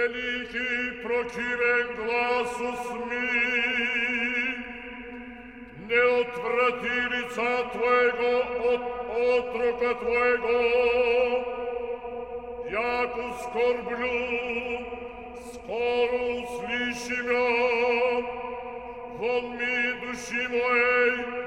Великий прокирен гласус ми, не отврати лица Твоего от отрока Твоего, яко скорблю, скоро услыши мя, вон ми души моей.